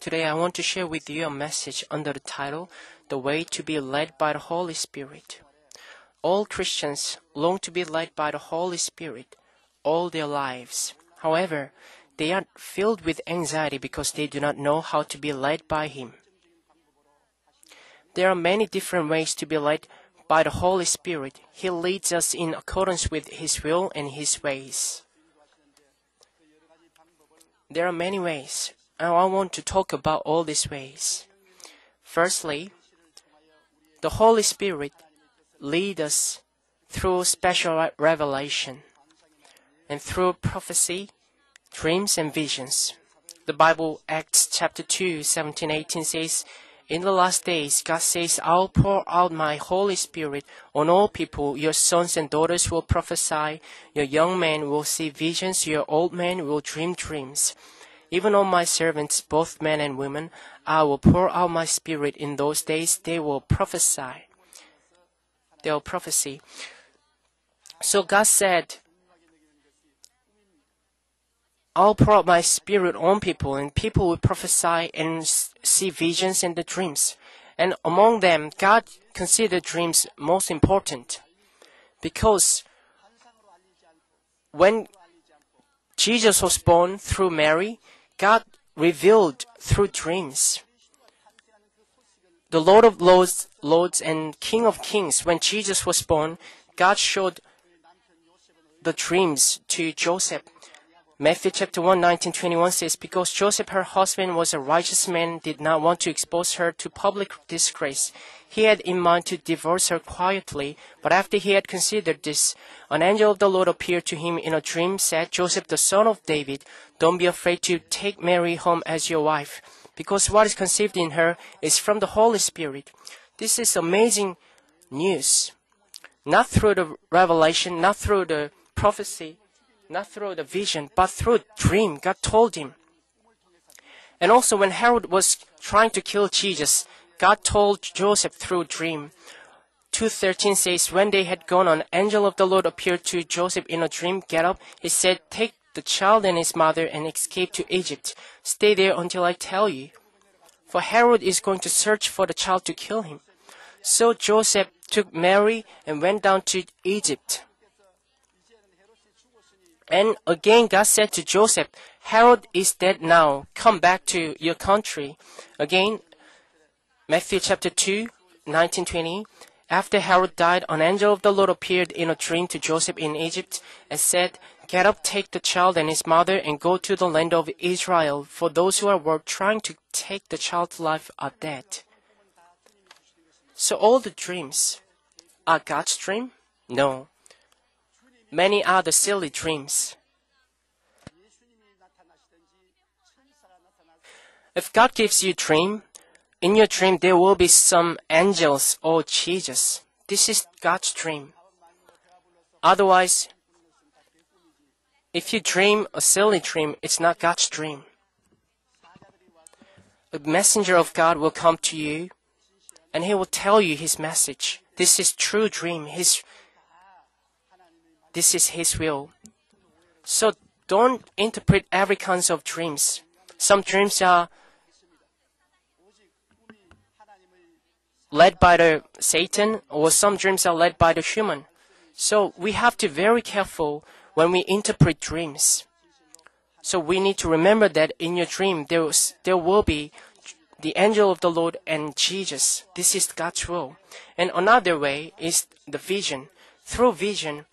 Today I want to share with you a message under the title The Way to be Led by the Holy Spirit. All Christians long to be led by the Holy Spirit all their lives. However, they are filled with anxiety because they do not know how to be led by Him. There are many different ways to be led by the Holy Spirit. He leads us in accordance with His will and His ways. There are many ways, and I want to talk about all these ways. Firstly, the Holy Spirit leads us through special revelation and through prophecy, dreams, and visions. The Bible, Acts chapter 2, 17, 18 says, In the last days, God says, I'll pour out my Holy Spirit on all people. Your sons and daughters will prophesy. Your young men will see visions. Your old men will dream dreams. Even on my servants, both men and women, I will pour out my spirit in those days. They will prophesy. They will prophesy. So God said, I'll pour out my spirit on people, and people will prophesy and see visions and the dreams. And among them, God considered dreams most important. Because when Jesus was born through Mary, God revealed through dreams. The Lord of Lords, Lords and King of Kings, when Jesus was born, God showed the dreams to Joseph. Matthew chapter 1, 19, 21 says, Because Joseph, her husband, was a righteous man, did not want to expose her to public disgrace. He had in mind to divorce her quietly, but after he had considered this, an angel of the Lord appeared to him in a dream, said, Joseph, the son of David, don't be afraid to take Mary home as your wife, because what is conceived in her is from the Holy Spirit. This is amazing news. Not through the revelation, not through the prophecy, not through the vision, but through a dream. God told him. And also when Herod was trying to kill Jesus, God told Joseph through a dream. 2.13 says, When they had gone, an angel of the Lord appeared to Joseph in a dream. Get up, he said, take the child and his mother and escape to Egypt. Stay there until I tell you. For Herod is going to search for the child to kill him. So Joseph took Mary and went down to Egypt. And again God said to Joseph, Herod is dead now. Come back to your country. Again, Matthew chapter 2, 1920. After Herod died, an angel of the Lord appeared in a dream to Joseph in Egypt and said, Get up, take the child and his mother, and go to the land of Israel, for those who are trying to take the child's life are dead. So all the dreams are God's dream? No. Many are the silly dreams. If God gives you a dream, in your dream there will be some angels or Jesus. This is God's dream. Otherwise, if you dream a silly dream, it's not God's dream. A messenger of God will come to you and he will tell you his message. This is true dream. His this is his will. So don't interpret every kinds of dreams. Some dreams are led by the Satan or some dreams are led by the human. So we have to be very careful when we interpret dreams. So we need to remember that in your dream there, was, there will be the angel of the Lord and Jesus. This is God's will. And another way is the vision. Through vision,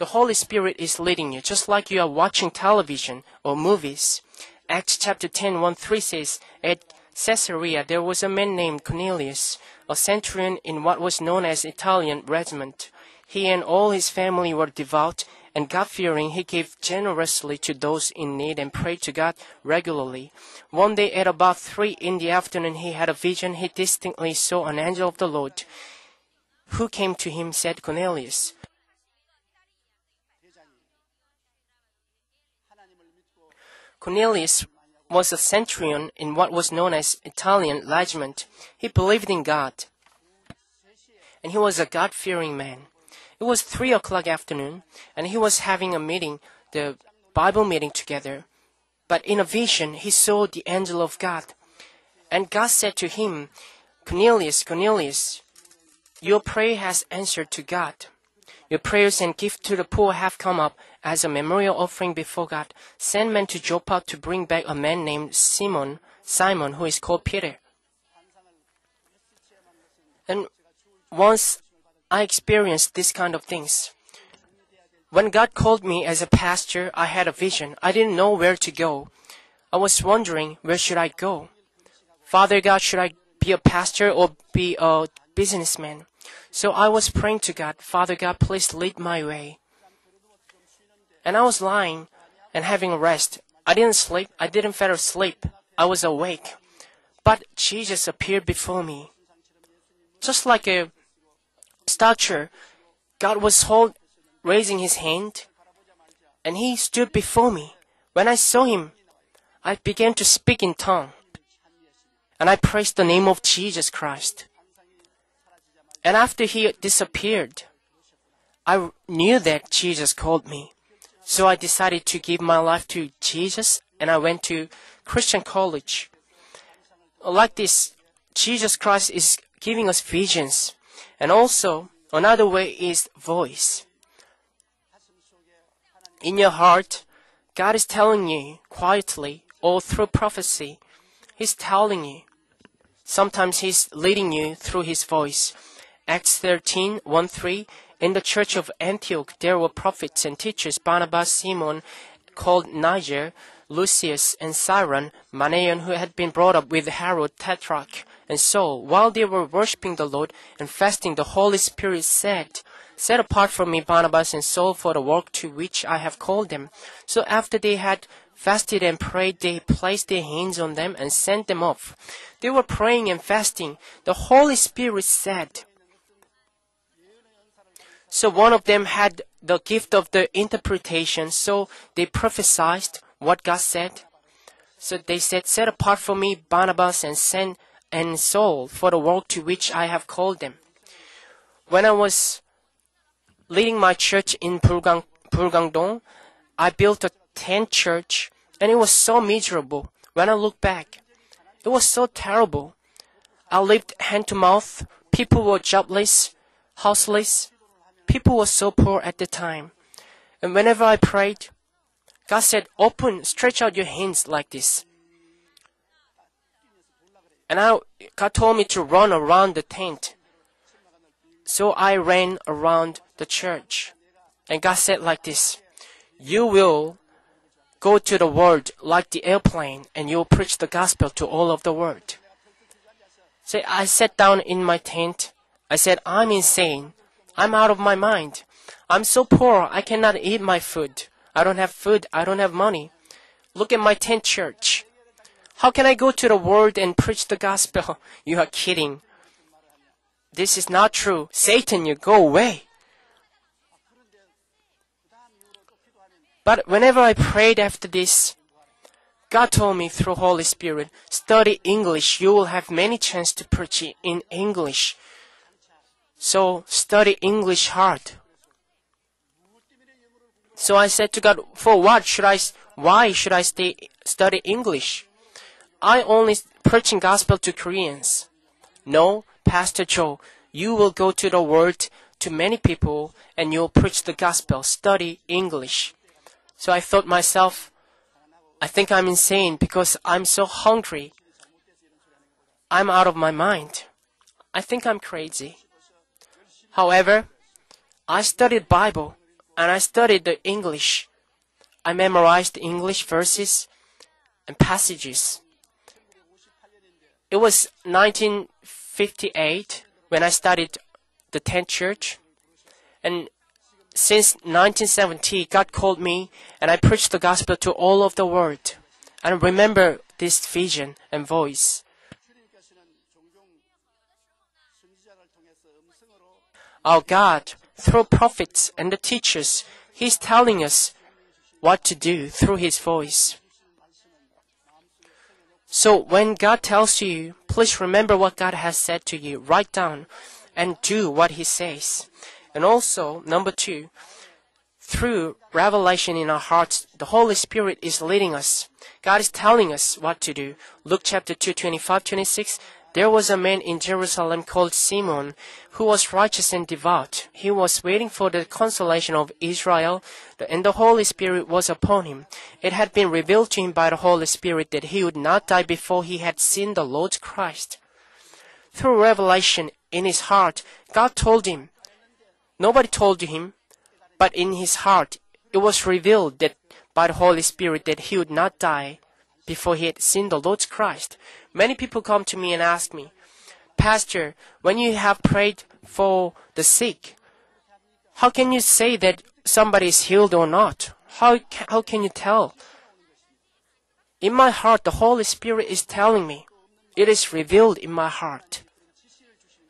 the Holy Spirit is leading you, just like you are watching television or movies. Acts chapter 10, 1 3 says, At Caesarea there was a man named Cornelius, a centurion in what was known as Italian regiment. He and all his family were devout and God fearing, he gave generously to those in need and prayed to God regularly. One day at about three in the afternoon, he had a vision. He distinctly saw an angel of the Lord who came to him, said Cornelius. Cornelius was a centurion in what was known as Italian regiment. He believed in God. And he was a God fearing man. It was three o'clock afternoon, and he was having a meeting, the Bible meeting together. But in a vision, he saw the angel of God. And God said to him, Cornelius, Cornelius, your prayer has answered to God. Your prayers and gift to the poor have come up as a memorial offering before God. Send men to Joppa to bring back a man named Simon, Simon, who is called Peter. And once I experienced this kind of things. When God called me as a pastor, I had a vision. I didn't know where to go. I was wondering, where should I go? Father God, should I be a pastor or be a businessman? So I was praying to God, Father God, please lead my way. And I was lying and having a rest. I didn't sleep. I didn't fall asleep. I was awake. But Jesus appeared before me. Just like a statue, God was hold, raising his hand, and he stood before me. When I saw him, I began to speak in tongue, and I praised the name of Jesus Christ. And after he disappeared, I knew that Jesus called me. So I decided to give my life to Jesus and I went to Christian college. Like this, Jesus Christ is giving us visions. And also, another way is voice. In your heart, God is telling you quietly or through prophecy. He's telling you. Sometimes He's leading you through His voice. Acts 13, 1 3. In the church of Antioch, there were prophets and teachers Barnabas, Simon, called Niger, Lucius, and Cyrene, Manaen, who had been brought up with Herod Tetrarch. And so, while they were worshipping the Lord and fasting, the Holy Spirit said, Set apart from me Barnabas and Saul for the work to which I have called them. So after they had fasted and prayed, they placed their hands on them and sent them off. They were praying and fasting. The Holy Spirit said, so one of them had the gift of the interpretation, so they prophesied what God said. So they said, Set apart for me Barnabas and send and Saul for the work to which I have called them. When I was leading my church in Bulgwangdong, I built a tent church and it was so miserable. When I look back, it was so terrible. I lived hand to mouth. People were jobless, houseless. People were so poor at the time. And whenever I prayed, God said, open, stretch out your hands like this. And I, God told me to run around the tent. So I ran around the church. And God said like this, you will go to the world like the airplane and you'll preach the gospel to all of the world. So I sat down in my tent. I said, I'm insane. I'm out of my mind. I'm so poor, I cannot eat my food. I don't have food, I don't have money. Look at my tent church. How can I go to the world and preach the gospel? You are kidding. This is not true. Satan, you go away. But whenever I prayed after this, God told me through Holy Spirit, study English. You will have many chance to preach in English. So study English hard. So I said to God, for what should I, why should I stay, study English? I only preaching gospel to Koreans. No, Pastor Cho, you will go to the world to many people and you'll preach the gospel, study English. So I thought myself, I think I'm insane because I'm so hungry. I'm out of my mind. I think I'm crazy. However, I studied Bible and I studied the English. I memorized English verses and passages. It was 1958 when I studied the tent church. And since 1970, God called me and I preached the gospel to all of the world. And remember this vision and voice. Our God, through prophets and the teachers, He's telling us what to do through His voice. So when God tells you, please remember what God has said to you. Write down and do what He says. And also, number two, through revelation in our hearts, the Holy Spirit is leading us. God is telling us what to do. Luke chapter 2, 25, 26. There was a man in Jerusalem called Simon who was righteous and devout. He was waiting for the consolation of Israel, and the Holy Spirit was upon him. It had been revealed to him by the Holy Spirit that he would not die before he had seen the Lord Christ. Through revelation in his heart, God told him. Nobody told him, but in his heart it was revealed that by the Holy Spirit that he would not die before he had seen the Lord Christ. Many people come to me and ask me, Pastor, when you have prayed for the sick, how can you say that somebody is healed or not? How, how can you tell? In my heart, the Holy Spirit is telling me. It is revealed in my heart.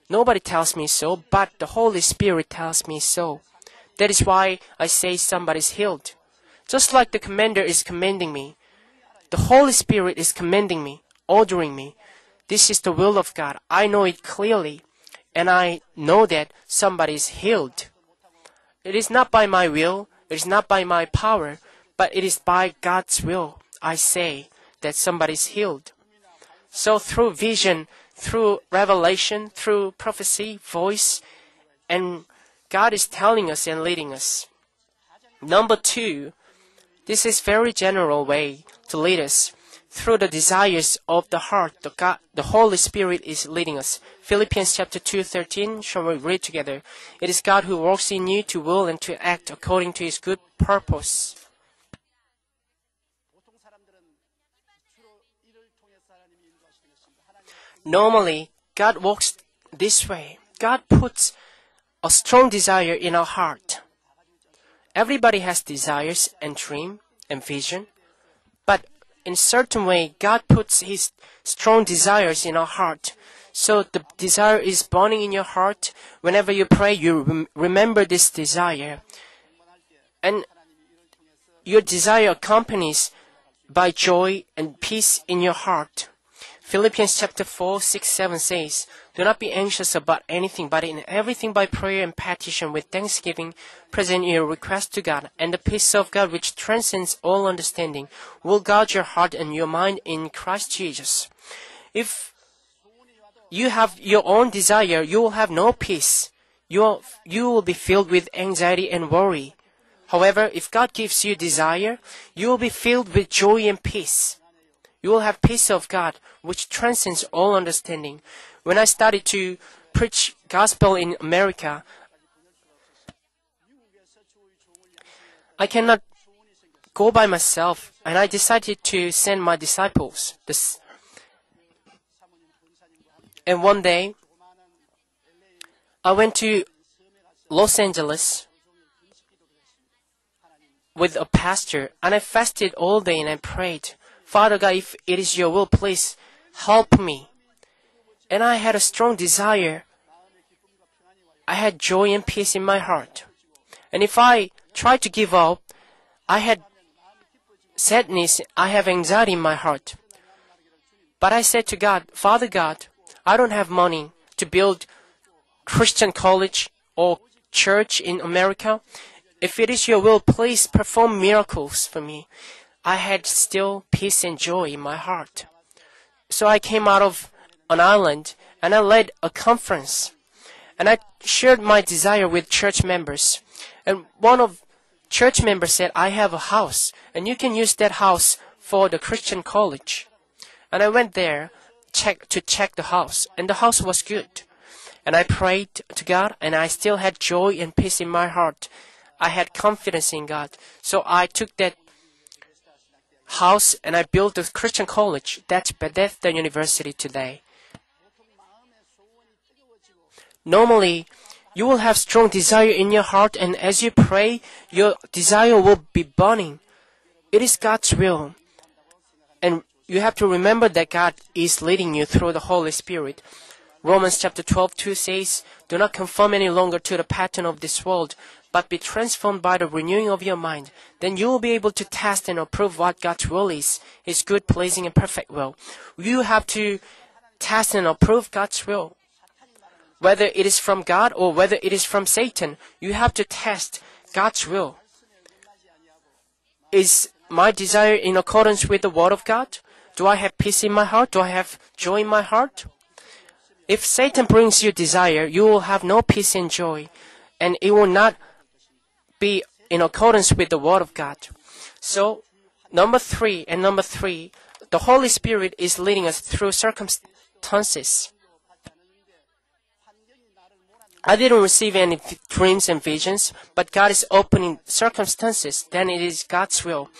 Nobody tells me so, but the Holy Spirit tells me so. That is why I say somebody's healed. Just like the commander is commanding me, the Holy Spirit is commanding me ordering me. This is the will of God. I know it clearly, and I know that somebody is healed. It is not by my will, it is not by my power, but it is by God's will. I say that somebody is healed. So through vision, through revelation, through prophecy, voice, and God is telling us and leading us. Number two, this is very general way to lead us through the desires of the heart, the, God, the Holy Spirit is leading us. Philippians chapter 2, 13, shall we read together? It is God who works in you to will and to act according to his good purpose. Normally, God works this way. God puts a strong desire in our heart. Everybody has desires and dream and vision, in certain way, God puts His strong desires in our heart. So the desire is burning in your heart. Whenever you pray, you rem- remember this desire. And your desire accompanies by joy and peace in your heart. Philippians chapter 4, 6, 7 says, Do not be anxious about anything, but in everything by prayer and petition with thanksgiving, present your request to God, and the peace of God which transcends all understanding will guard your heart and your mind in Christ Jesus. If you have your own desire, you will have no peace. You will, you will be filled with anxiety and worry. However, if God gives you desire, you will be filled with joy and peace you will have peace of God, which transcends all understanding. When I started to preach gospel in America, I cannot go by myself, and I decided to send my disciples. This, and one day, I went to Los Angeles with a pastor, and I fasted all day and I prayed. Father God, if it is your will, please help me. And I had a strong desire. I had joy and peace in my heart. And if I tried to give up, I had sadness, I have anxiety in my heart. But I said to God, Father God, I don't have money to build Christian college or church in America. If it is your will, please perform miracles for me. I had still peace and joy in my heart. So I came out of an island and I led a conference. And I shared my desire with church members. And one of church members said, I have a house and you can use that house for the Christian college. And I went there check, to check the house and the house was good. And I prayed to God and I still had joy and peace in my heart. I had confidence in God. So I took that house and I built a Christian college. That's Bethesda University today. Normally, you will have strong desire in your heart and as you pray, your desire will be burning. It is God's will. And you have to remember that God is leading you through the Holy Spirit. Romans chapter 12, 2 says, Do not conform any longer to the pattern of this world, but be transformed by the renewing of your mind. Then you will be able to test and approve what God's will is, His good, pleasing, and perfect will. You have to test and approve God's will. Whether it is from God or whether it is from Satan, you have to test God's will. Is my desire in accordance with the Word of God? Do I have peace in my heart? Do I have joy in my heart? If Satan brings you desire, you will have no peace and joy, and it will not be in accordance with the Word of God. So, number three, and number three, the Holy Spirit is leading us through circumstances. I didn't receive any dreams and visions, but God is opening circumstances, then it is God's will.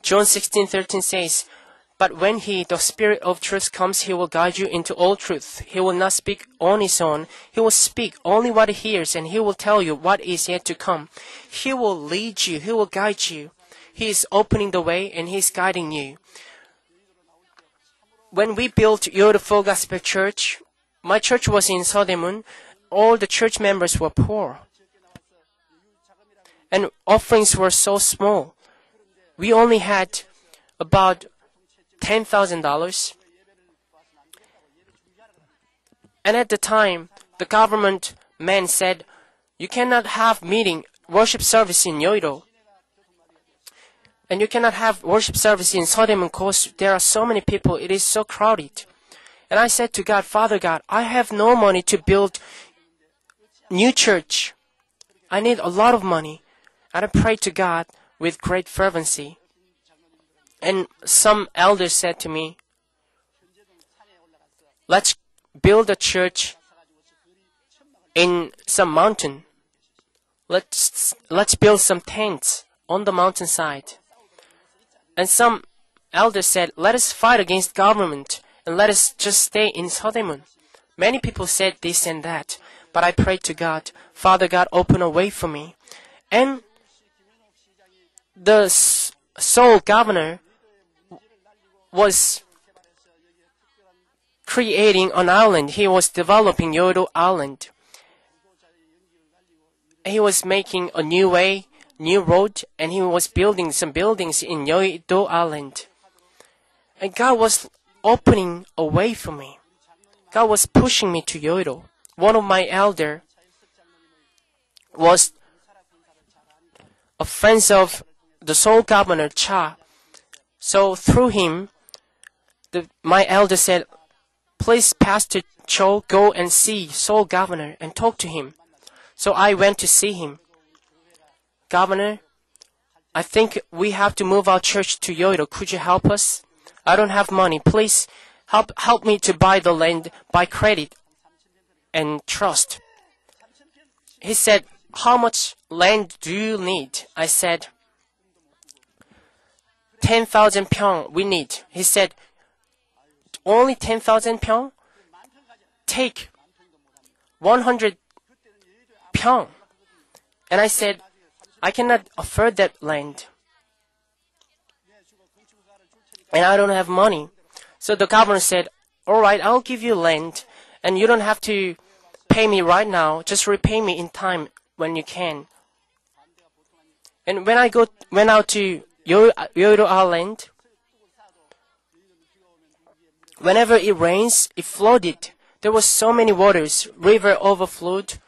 John 16:13 says, "But when he, the Spirit of truth comes, he will guide you into all truth. He will not speak on his own. He will speak only what he hears, and he will tell you what is yet to come. He will lead you, he will guide you. He is opening the way and he is guiding you." When we built Yoido Gospel Church, my church was in Seodaemun. All the church members were poor. And offerings were so small. We only had about $10,000. And at the time, the government man said, you cannot have meeting, worship service in Yoido. And you cannot have worship service in Seodaemun because there are so many people, it is so crowded. And I said to God, Father God, I have no money to build new church. I need a lot of money. And I prayed to God with great fervency. And some elders said to me, let's build a church in some mountain. Let's, let's build some tents on the mountainside. And some elders said, let us fight against government and let us just stay in Seodaemun. Many people said this and that, but I prayed to God, Father God, open a way for me. And the Seoul governor was creating an island. He was developing Yoido Island. He was making a new way, new road, and he was building some buildings in Yoido Island. And God was opening a way for me. God was pushing me to Yoido. One of my elder was a friend of the Seoul governor Cha. So through him, the, my elder said, please Pastor Cho go and see Seoul governor and talk to him. So I went to see him. Governor, I think we have to move our church to Yoido. Could you help us? I don't have money. Please help help me to buy the land by credit and trust. He said, How much land do you need? I said, 10,000 pyong we need. He said, Only 10,000 pyong? Take 100 pyong. And I said, I cannot afford that land. And I don't have money. So the governor said, Alright, I'll give you land and you don't have to pay me right now. Just repay me in time when you can. And when I go went out to Yo- Yoido Island, whenever it rains, it flooded. There was so many waters, river overflowed,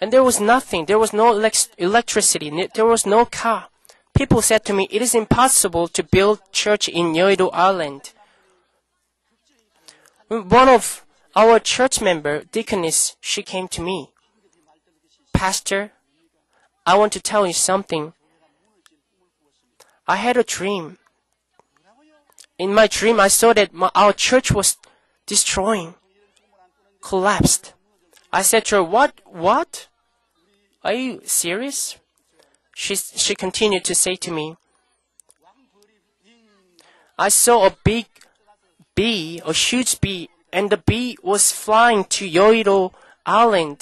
and there was nothing. There was no elec- electricity. There was no car. People said to me, "It is impossible to build church in Yoido Island." One of our church member, deaconess, she came to me. Pastor, I want to tell you something. I had a dream. In my dream, I saw that my, our church was destroying, collapsed. I said to her, "What? What? Are you serious?" She she continued to say to me, "I saw a big bee, a huge bee, and the bee was flying to Yoido Island.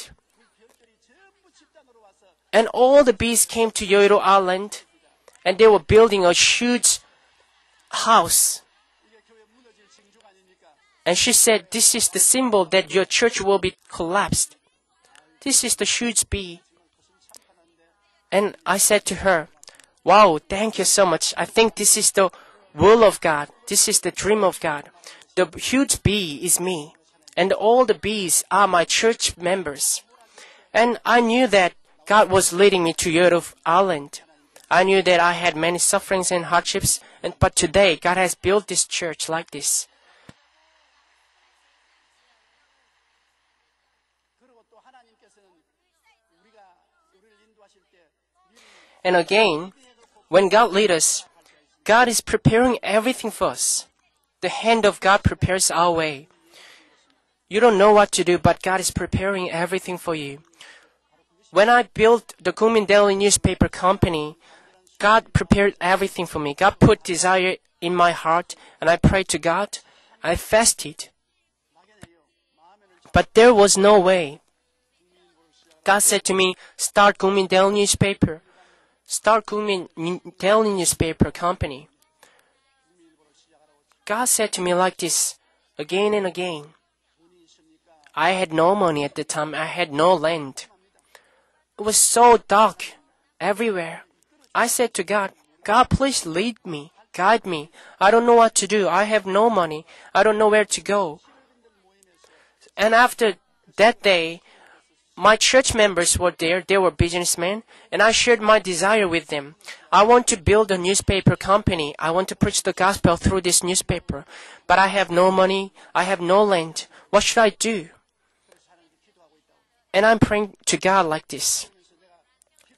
And all the bees came to Yoido Island, and they were building a huge house. And she said, This is the symbol that your church will be collapsed. This is the huge bee. And I said to her, Wow, thank you so much. I think this is the will of God. This is the dream of God. The huge bee is me, and all the bees are my church members. And I knew that God was leading me to Yoido Island. I knew that I had many sufferings and hardships, and, but today God has built this church like this. And again, when God leads us, God is preparing everything for us. The hand of God prepares our way. You don't know what to do, but God is preparing everything for you. When I built the Kukmin Daily newspaper company, God prepared everything for me. God put desire in my heart, and I prayed to God. I fasted. But there was no way. God said to me, start Kukmin Daily newspaper. Kukmin Daily newspaper company. God said to me like this again and again. I had no money at the time. I had no land. It was so dark everywhere. I said to God, God, please lead me, guide me. I don't know what to do. I have no money. I don't know where to go. And after that day, my church members were there. They were businessmen, and I shared my desire with them. I want to build a newspaper company. I want to preach the gospel through this newspaper. But I have no money. I have no land. What should I do? And I'm praying to God like this.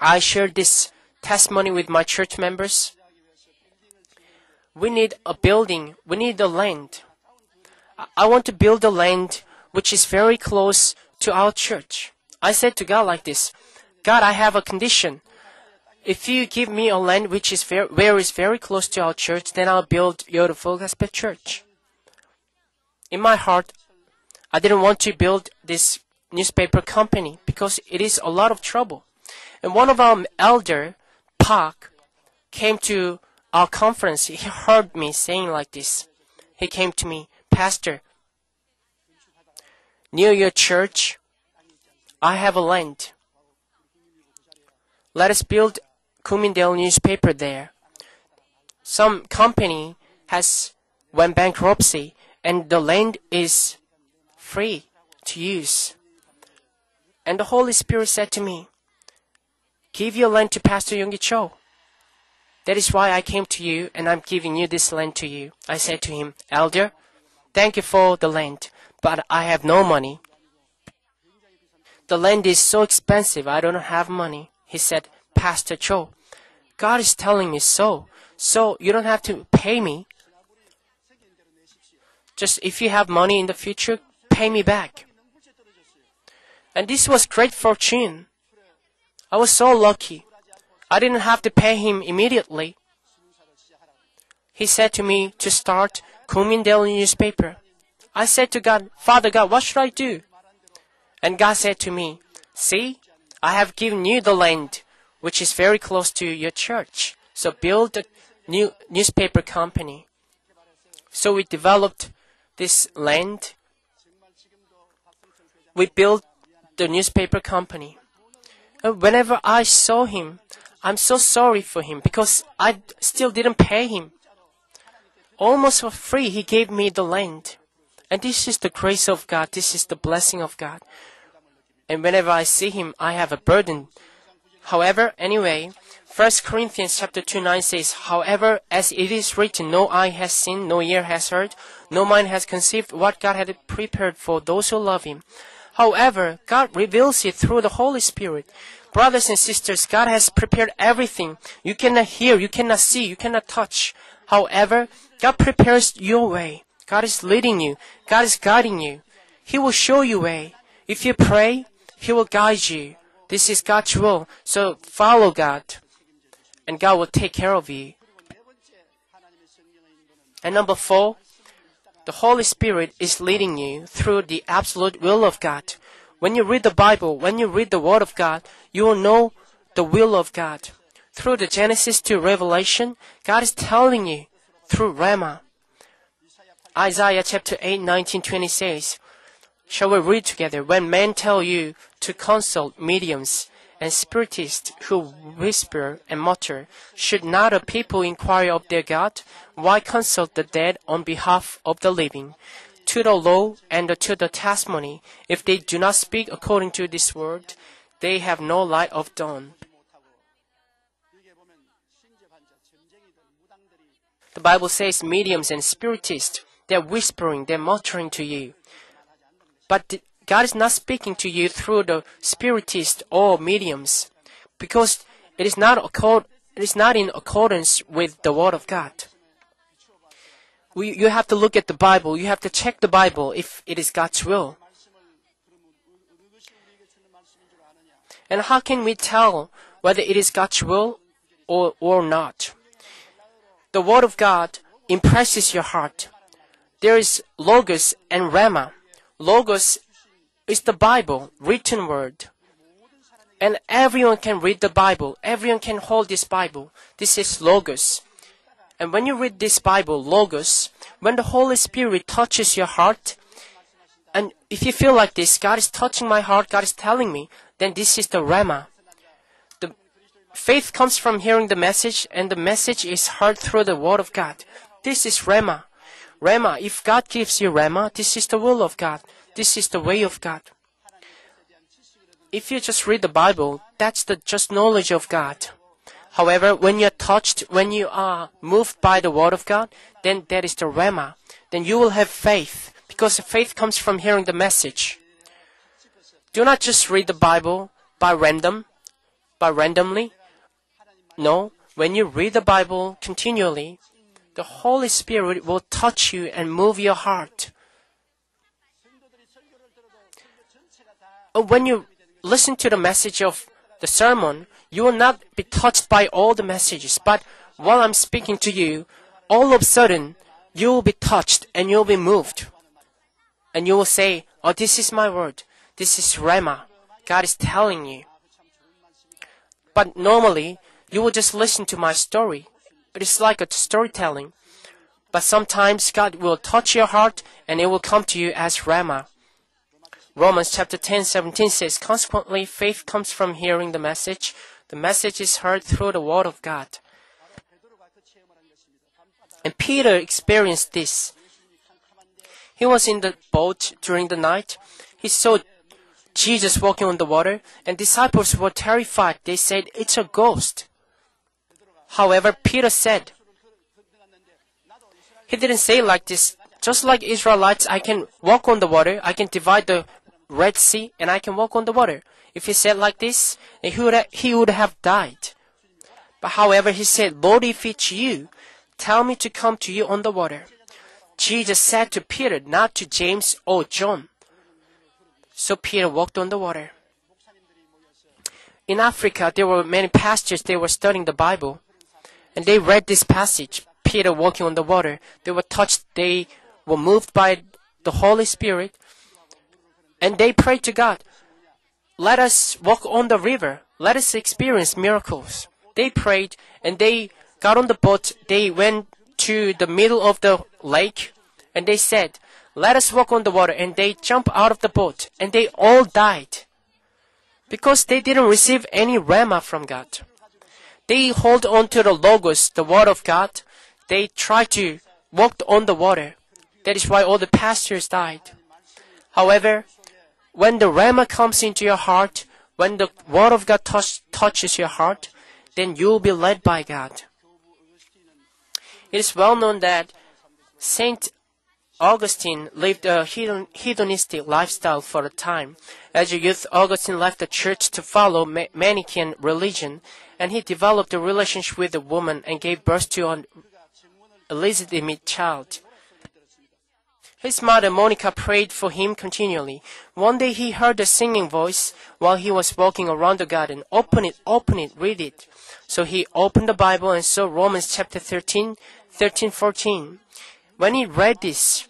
I shared this testimony with my church members. We need a building. We need a land. I want to build a land which is very close to our church. I said to God like this, God, I have a condition. If you give me a land which is very, where is very close to our church, then I'll build Yoido Full Gospel Church. In my heart, I didn't want to build this newspaper company because it is a lot of trouble. And one of our elder, Park, came to our conference. He heard me saying like this. He came to me, Pastor, near your church, I have a land. Let us build Kukmin Daily newspaper there. Some company has went bankruptcy and the land is free to use. And the Holy Spirit said to me, Give your land to Pastor Yonggi Cho. That is why I came to you and I'm giving you this land to you. I said to him, Elder, thank you for the land, but I have no money. The land is so expensive, I don't have money. He said, Pastor Cho, God is telling me so. So you don't have to pay me. Just if you have money in the future, pay me back. And this was great fortune. I was so lucky. I didn't have to pay him immediately. He said to me to start Kukmin Daily newspaper. I said to God, Father God, what should I do? And God said to me, See, I have given you the land, which is very close to your church. So build a new newspaper company. So we developed this land. We built the newspaper company. And whenever I saw him, I'm so sorry for him because I still didn't pay him. Almost for free, he gave me the land. And this is the grace of God. This is the blessing of God. And whenever I see him, I have a burden. However, anyway, 1 Corinthians chapter 2 9 says, However, as it is written, no eye has seen, no ear has heard, no mind has conceived what God had prepared for those who love him. However, God reveals it through the Holy Spirit. Brothers and sisters, God has prepared everything. You cannot hear, you cannot see, you cannot touch. However, God prepares your way. God is leading you. God is guiding you. He will show you way. If you pray, He will guide you. This is God's will. So follow God. And God will take care of you. And number four, the Holy Spirit is leading you through the absolute will of God. When you read the Bible, when you read the Word of God, you will know the will of God. Through the Genesis to Revelation, God is telling you through Rhema. Isaiah chapter 8, 19, 20 says, Shall we read together? When men tell you to consult mediums and spiritists who whisper and mutter, should not a people inquire of their God? Why consult the dead on behalf of the living? To the law and to the testimony, if they do not speak according to this word, they have no light of dawn. The Bible says mediums and spiritists, they're whispering, they're muttering to you. But God is not speaking to you through the spiritist or mediums because it is not accord, it is not in accordance with the word of God. We, you have to look at the Bible. You have to check the Bible if it is God's will. And how can we tell whether it is God's will or, or not? The Word of God impresses your heart. There is Logos and Rhema. Logos is the Bible, written word. And everyone can read the Bible. Everyone can hold this Bible. This is Logos. And when you read this Bible, Logos, when the Holy Spirit touches your heart, and if you feel like this, God is touching my heart, God is telling me, then this is the Rhema. The faith comes from hearing the message, and the message is heard through the Word of God. This is Rhema. Rhema, if God gives you Rhema, this is the will of God. This is the way of God. If you just read the Bible, that's the just knowledge of God. However, when you're touched, when you are moved by the Word of God, then that is the Rhema. Then you will have faith, because the faith comes from hearing the message. Do not just read the Bible by random, by randomly. No, when you read the Bible continually, the Holy Spirit will touch you and move your heart. Uh, When you listen to the message of the sermon, you will not be touched by all the messages, but while I'm speaking to you, all of a sudden, you will be touched and you'll be moved. And you will say, Oh, this is my word. This is Rhema. God is telling you. But normally, you will just listen to my story. It is like a storytelling. But sometimes God will touch your heart and it will come to you as Rhema. Romans chapter 10, 17 says, Consequently, faith comes from hearing the message. The message is heard through the word of God. And Peter experienced this. He was in the boat during the night. He saw Jesus walking on the water, and disciples were terrified. They said, It's a ghost. However, Peter said, He didn't say like this. Just like Israelites, I can walk on the water, I can divide the Red Sea, and I can walk on the water. If he said like this, he would have, he would have died. But however, he said, Lord, if it's you, tell me to come to you on the water. Jesus said to Peter, not to James or John. So Peter walked on the water. In Africa, there were many pastors, they were studying the Bible. And they read this passage, Peter walking on the water. They were touched, they were moved by the Holy Spirit. And they prayed to God, let us walk on the river. Let us experience miracles. They prayed and they got on the boat. They went to the middle of the lake and they said, let us walk on the water. And they jumped out of the boat and they all died because they didn't receive any rhema from God. They hold on to the logos, the word of God. They try to walk on the water. That is why all the pastors died. However, when the Rhema comes into your heart, when the Word of God touch, touches your heart, then you will be led by God. It is well known that Saint Augustine lived a hedonistic lifestyle for a time. As a youth, Augustine left the church to follow Ma- Manichaean religion, and he developed a relationship with a woman and gave birth to an illegitimate child. His mother Monica prayed for him continually. One day he heard a singing voice while he was walking around the garden. Open it, open it, read it. So he opened the Bible and saw Romans chapter 13, 13, 14. When he read this,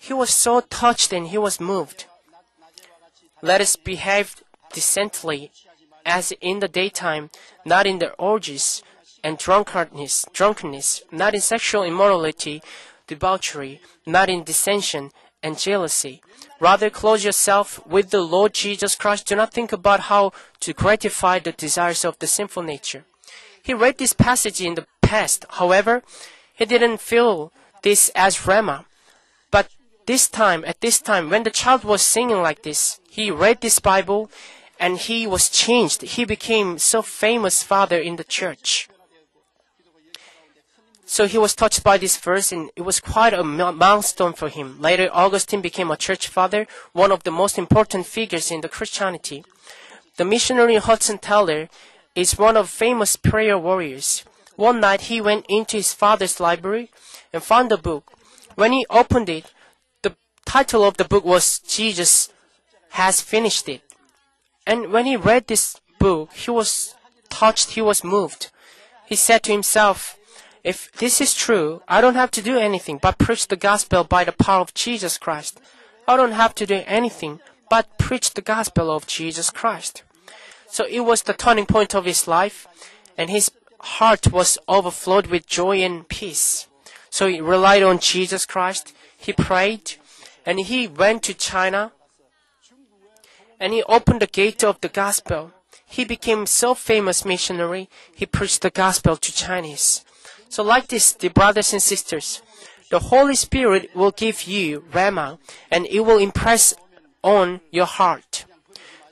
he was so touched and he was moved. Let us behave decently as in the daytime, not in the orgies and drunkenness, drunkenness, not in sexual immorality, debauchery, not in dissension and jealousy. Rather, clothe yourself with the Lord Jesus Christ. Do not think about how to gratify the desires of the sinful nature. He read this passage in the past. However, he didn't feel this as Rhema. This time, at this time, when the child was singing like this, he read this Bible and he was changed. He became so famous father in the church. So he was touched by this verse and it was quite a milestone for him. Later, Augustine became a church father, one of the most important figures in the Christianity. The missionary Hudson Taylor is one of famous prayer warriors. One night he went into his father's library and found a book. When he opened it, title of the book was Jesus has finished it. And when he read this book, he was touched, he was moved. He said to himself, if this is true, I don't have to do anything but preach the gospel by the power of Jesus Christ. I don't have to do anything but preach the gospel of Jesus Christ. So it was the turning point of his life, and his heart was overflowed with joy and peace. So he relied on Jesus Christ, he prayed, and he went to China, and he opened the gate of the gospel. He became so famous missionary, he preached the gospel to Chinese. So like this, the brothers and sisters, the Holy Spirit will give you Rhema and it will impress on your heart.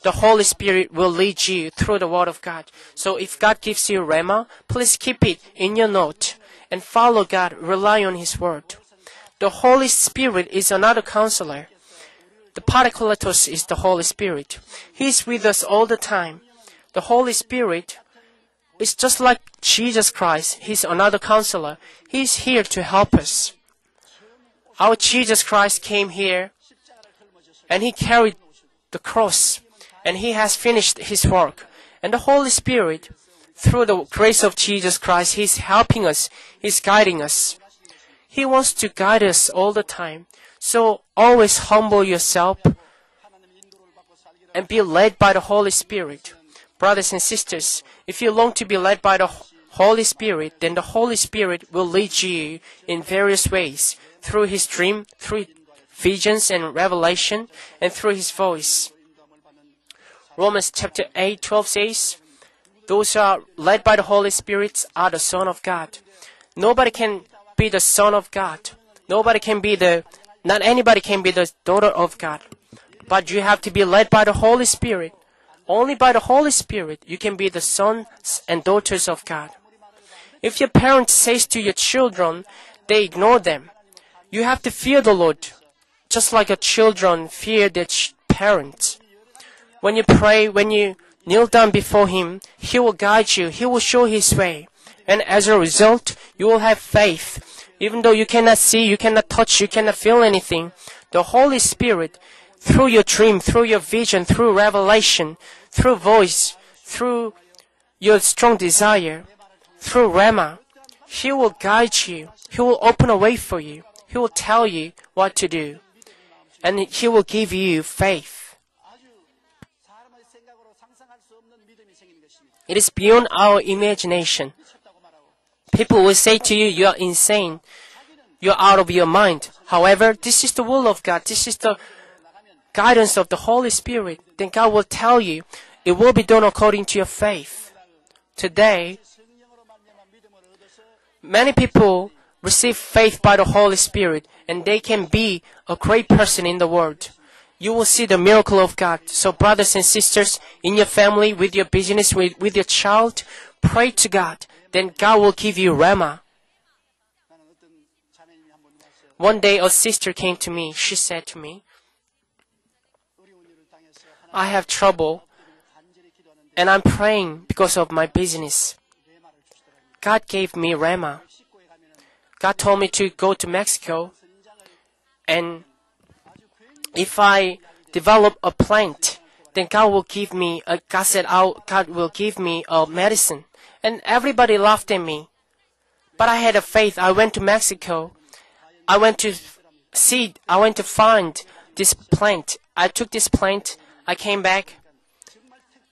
The Holy Spirit will lead you through the Word of God. So if God gives you Rhema, please keep it in your note and follow God, rely on His Word. The Holy Spirit is another counselor. The Paracletos is the Holy Spirit. He is with us all the time. The Holy Spirit it's just like Jesus Christ. He's another counselor. He's here to help us. Our Jesus Christ came here and he carried the cross and he has finished his work. And the Holy Spirit, through the grace of Jesus Christ, he's helping us. He's guiding us. He wants to guide us all the time. So always humble yourself and be led by the Holy Spirit. Brothers and sisters, if you long to be led by the Holy Spirit, then the Holy Spirit will lead you in various ways through His dream, through visions and revelation, and through His voice. Romans chapter 8, 12 says, Those who are led by the Holy Spirit are the Son of God. Nobody can be the Son of God. Nobody can be the, not anybody can be the daughter of God. But you have to be led by the Holy Spirit. Only by the Holy Spirit you can be the sons and daughters of God. If your parent says to your children, they ignore them. You have to fear the Lord, just like your children fear their ch- parents. When you pray, when you kneel down before Him, He will guide you. He will show His way. And as a result, you will have faith. Even though you cannot see, you cannot touch, you cannot feel anything, the Holy Spirit, through your dream, through your vision, through revelation, through voice, through your strong desire, through Rhema, He will guide you. He will open a way for you. He will tell you what to do. And He will give you faith. It is beyond our imagination. People will say to you, you are insane. You're out of your mind. However, this is the will of God. This is the guidance of the Holy Spirit. Then God will tell you, it will be done according to your faith. Today, many people receive faith by the Holy Spirit and they can be a great person in the world. You will see the miracle of God. So brothers and sisters, in your family, with your business, with, with your child, pray to God then God will give you Rhema. One day a sister came to me. She said to me, I have trouble and I'm praying because of my business. God gave me Rhema. God told me to go to Mexico and if I develop a plant, then God will give me a, God said, God will give me a medicine. And everybody laughed at me. But I had a faith. I went to Mexico. I went to see, I went to find this plant. I took this plant. I came back.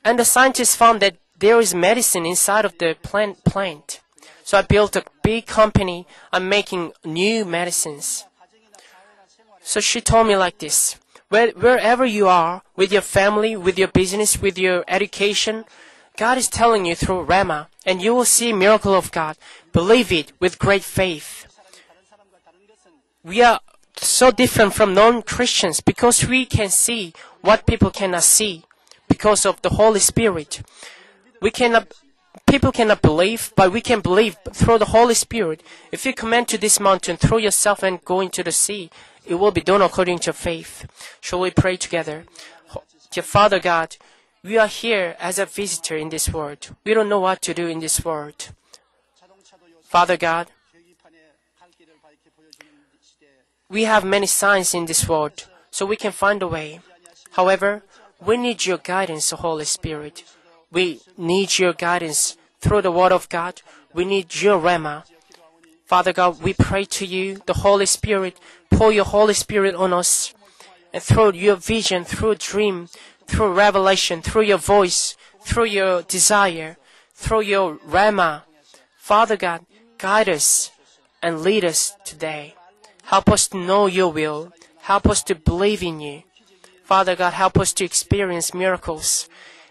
And the scientists found that there is medicine inside of the plant, plant. So I built a big company. I'm making new medicines. So she told me like this. Where, wherever you are, with your family, with your business, with your education, God is telling you through Rhema, and you will see miracle of God. Believe it with great faith. We are so different from non-Christians because we can see what people cannot see because of the Holy Spirit. We cannot, people cannot believe, but we can believe through the Holy Spirit. If you command to this mountain, throw yourself and go into the sea, it will be done according to faith. Shall we pray together? Dear Father God, we are here as a visitor in this world. We don't know what to do in this world. Father God, we have many signs in this world, so we can find a way. However, we need your guidance, Holy Spirit. We need your guidance through the Word of God. We need your Rhema. Father God, we pray to you, the Holy Spirit, pour your Holy Spirit on us. And through your vision, through dream, through revelation, through your voice, through your desire, through your Rhema. Father God, guide us and lead us today. Help us to know your will. Help us to believe in you. Father God, help us to experience miracles.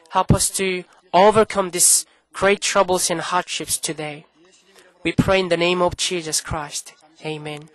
Help us to overcome these great troubles and hardships today. We pray in the name of Jesus Christ. Amen.